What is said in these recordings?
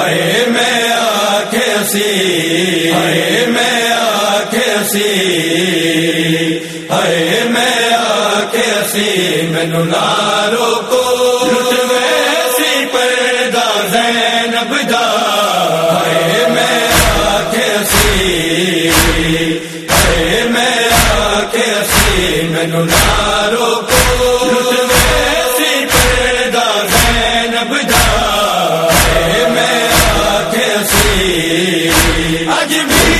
ہائے میں آسی ہائے میں آسی ہائے میں آسی مینو نارو کو ویسی پیدا زینب دا ہائے میں آسی ہائے میں آسی مینو اجمی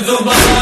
زبان۔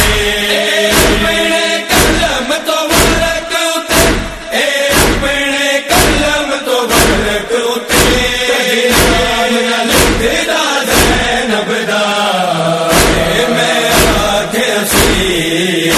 میں